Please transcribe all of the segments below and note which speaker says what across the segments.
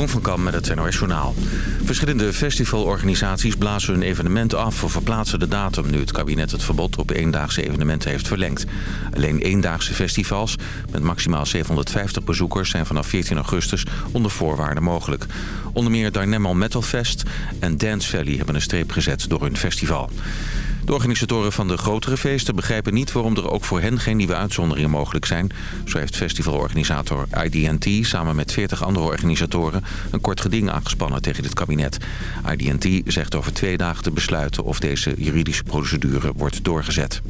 Speaker 1: Jeroen van Kam met het NOS. Verschillende festivalorganisaties blazen hun evenement af... of verplaatsen de datum nu het kabinet het verbod op eendaagse evenementen heeft verlengd. Alleen eendaagse festivals met maximaal 750 bezoekers... zijn vanaf 14 augustus onder voorwaarden mogelijk. Onder meer Dynamo Metal Fest en Dance Valley hebben een streep gezet door hun festival. De organisatoren van de grotere feesten begrijpen niet waarom er ook voor hen geen nieuwe uitzonderingen mogelijk zijn. Zo heeft festivalorganisator IDNT samen met 40 andere organisatoren een kort geding aangespannen tegen dit kabinet. IDNT zegt over twee dagen te besluiten of deze juridische procedure wordt doorgezet.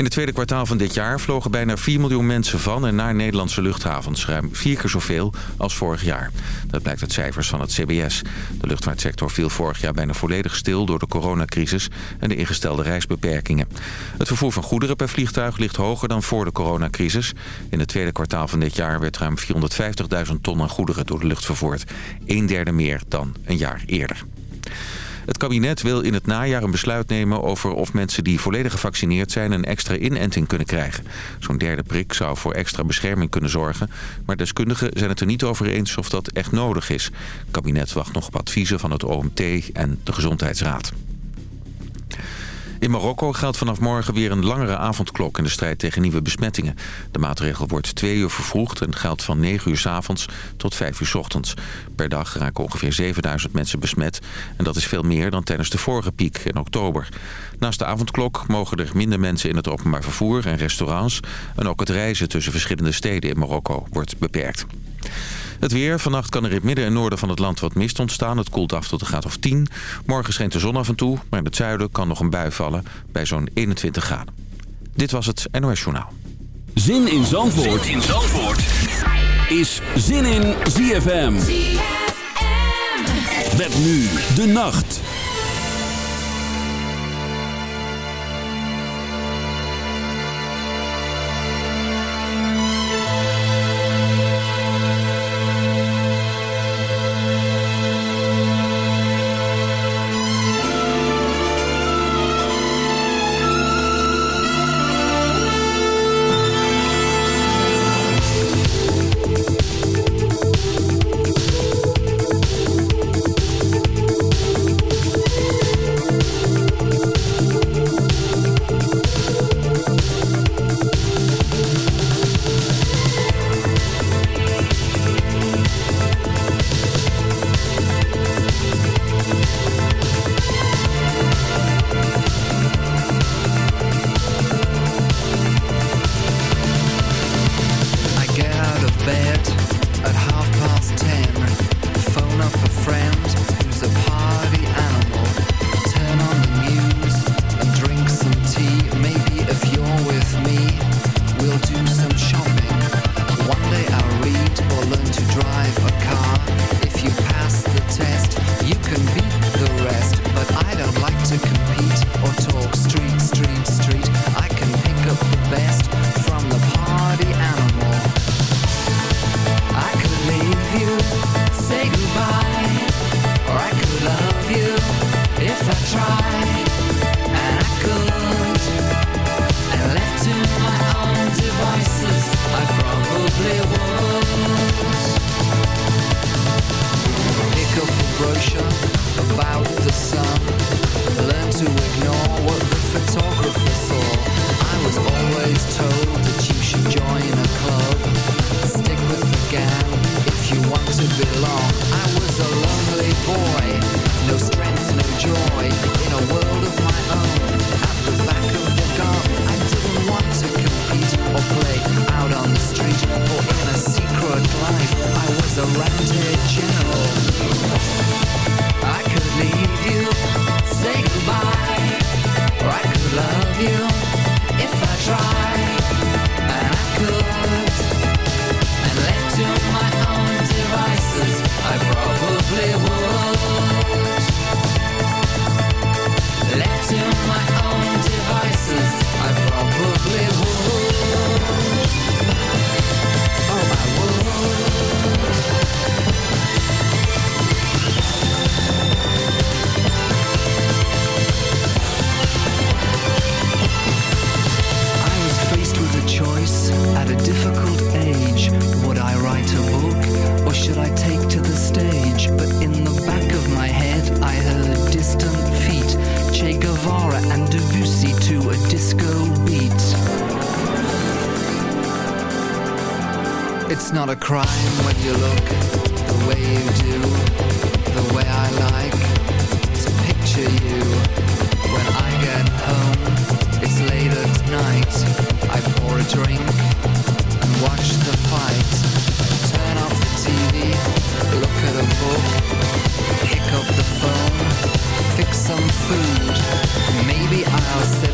Speaker 1: In het tweede kwartaal van dit jaar vlogen bijna 4 miljoen mensen van en naar Nederlandse luchthavens. Ruim vier keer zoveel als vorig jaar. Dat blijkt uit cijfers van het CBS. De luchtvaartsector viel vorig jaar bijna volledig stil door de coronacrisis en de ingestelde reisbeperkingen. Het vervoer van goederen per vliegtuig ligt hoger dan voor de coronacrisis. In het tweede kwartaal van dit jaar werd ruim 450.000 ton aan goederen door de lucht vervoerd. Een derde meer dan een jaar eerder. Het kabinet wil in het najaar een besluit nemen over of mensen die volledig gevaccineerd zijn een extra inenting kunnen krijgen. Zo'n derde prik zou voor extra bescherming kunnen zorgen, maar deskundigen zijn het er niet over eens of dat echt nodig is. Het kabinet wacht nog op adviezen van het OMT en de Gezondheidsraad. In Marokko geldt vanaf morgen weer een langere avondklok in de strijd tegen nieuwe besmettingen. De maatregel wordt twee uur vervroegd en geldt van 9 uur s avonds tot 5 uur s ochtends. Per dag raken ongeveer 7000 mensen besmet en dat is veel meer dan tijdens de vorige piek in oktober. Naast de avondklok mogen er minder mensen in het openbaar vervoer en restaurants en ook het reizen tussen verschillende steden in Marokko wordt beperkt. Het weer. Vannacht kan er in het midden en noorden van het land wat mist ontstaan. Het koelt af tot een graad of 10. Morgen schijnt de zon af en toe, maar in het zuiden kan nog een bui vallen bij zo'n 21 graden. Dit was het NOS Journaal.
Speaker 2: Zin in Zandvoort, zin in Zandvoort. is Zin in ZFM. ZFM. Met nu de nacht.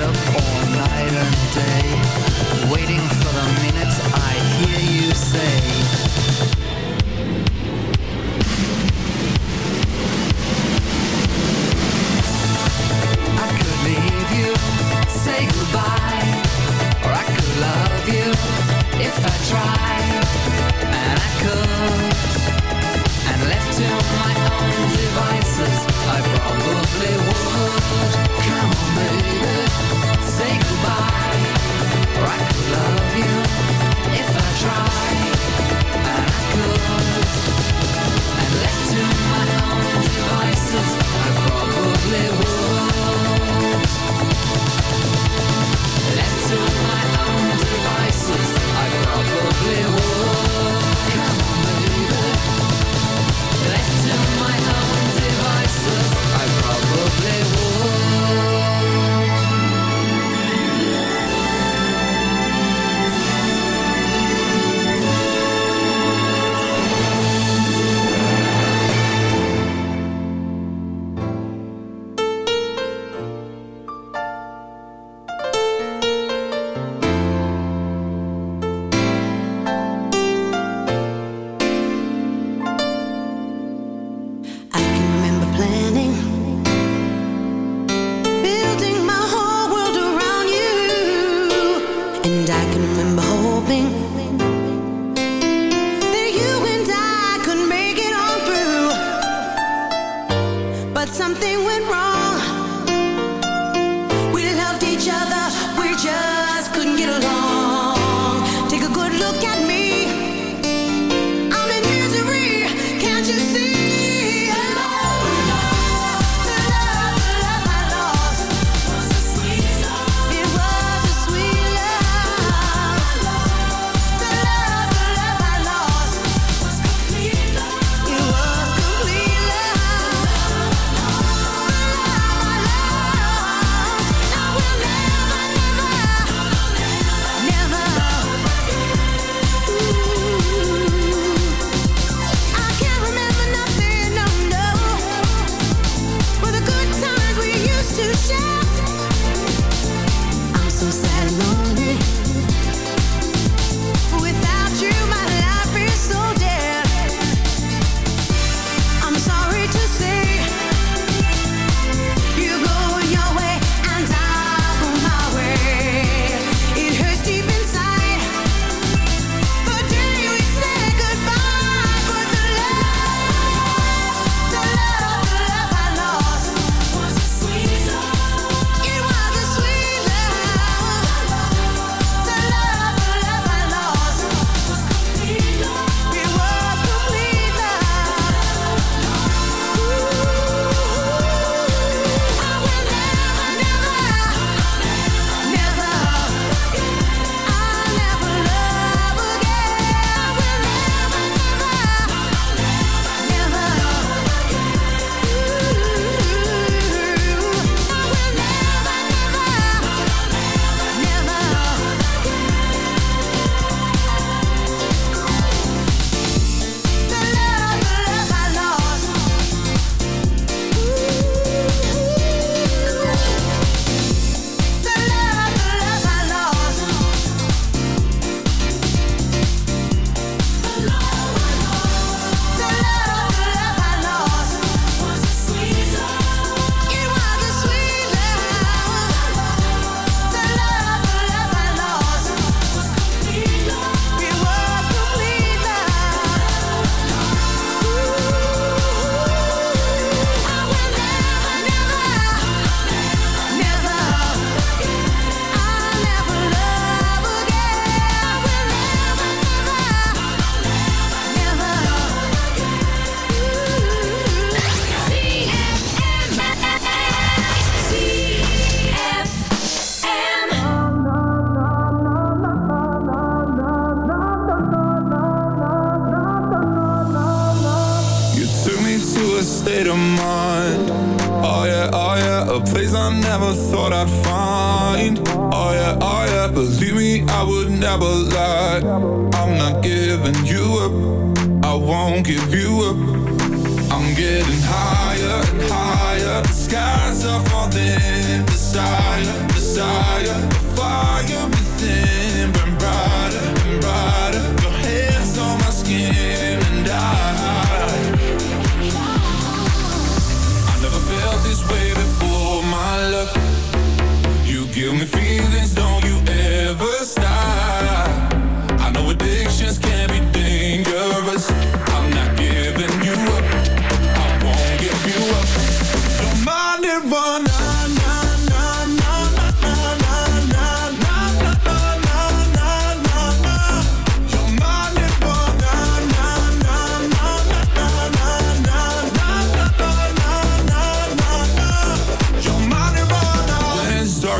Speaker 2: Up all night and day, waiting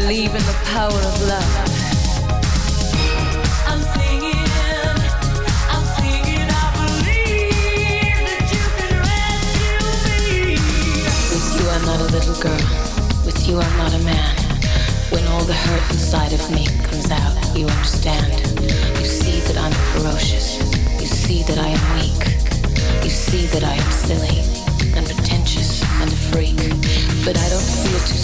Speaker 3: Believe in the power of love. I'm singing. I'm singing. I believe that you can rescue me. With you, I'm not a little girl. With you, I'm not a man. When all the hurt inside of me comes out, you understand. You see that I'm ferocious. You see that I am weak. You see that I am silly and pretentious and a freak. But I don't feel too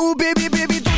Speaker 4: Oh baby, baby, don't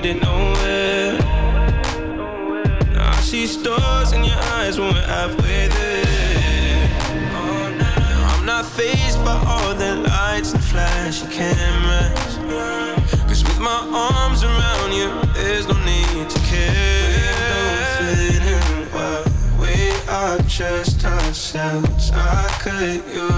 Speaker 5: way to nowhere. Now I see stars in your eyes when we're halfway there. Oh, now I'm not faced by all the lights and flashing cameras. Cause with my arms around you, there's no need to care. We don't fit in well. We are just ourselves. I could use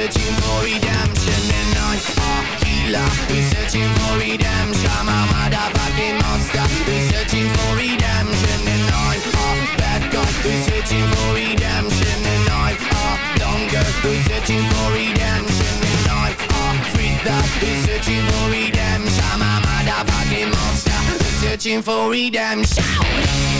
Speaker 6: Searching for redemption And I'm a healer. Who's searching for redemption. I'm a motherfucking monster. Who's searching for redemption And I'm a bad guy who's searching for redemption And I'm a girl who's searching for redemption And I'm a that who's searching for redemption. I'm a motherfucking monster. Who's searching for redemption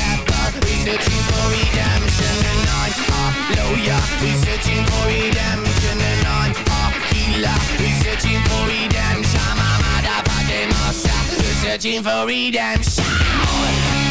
Speaker 6: searching for redemption And I'm a lawyer, who's searching for redemption And I'm a healer, who's searching for redemption. I'm a motherfucking monster, who's searching for redemption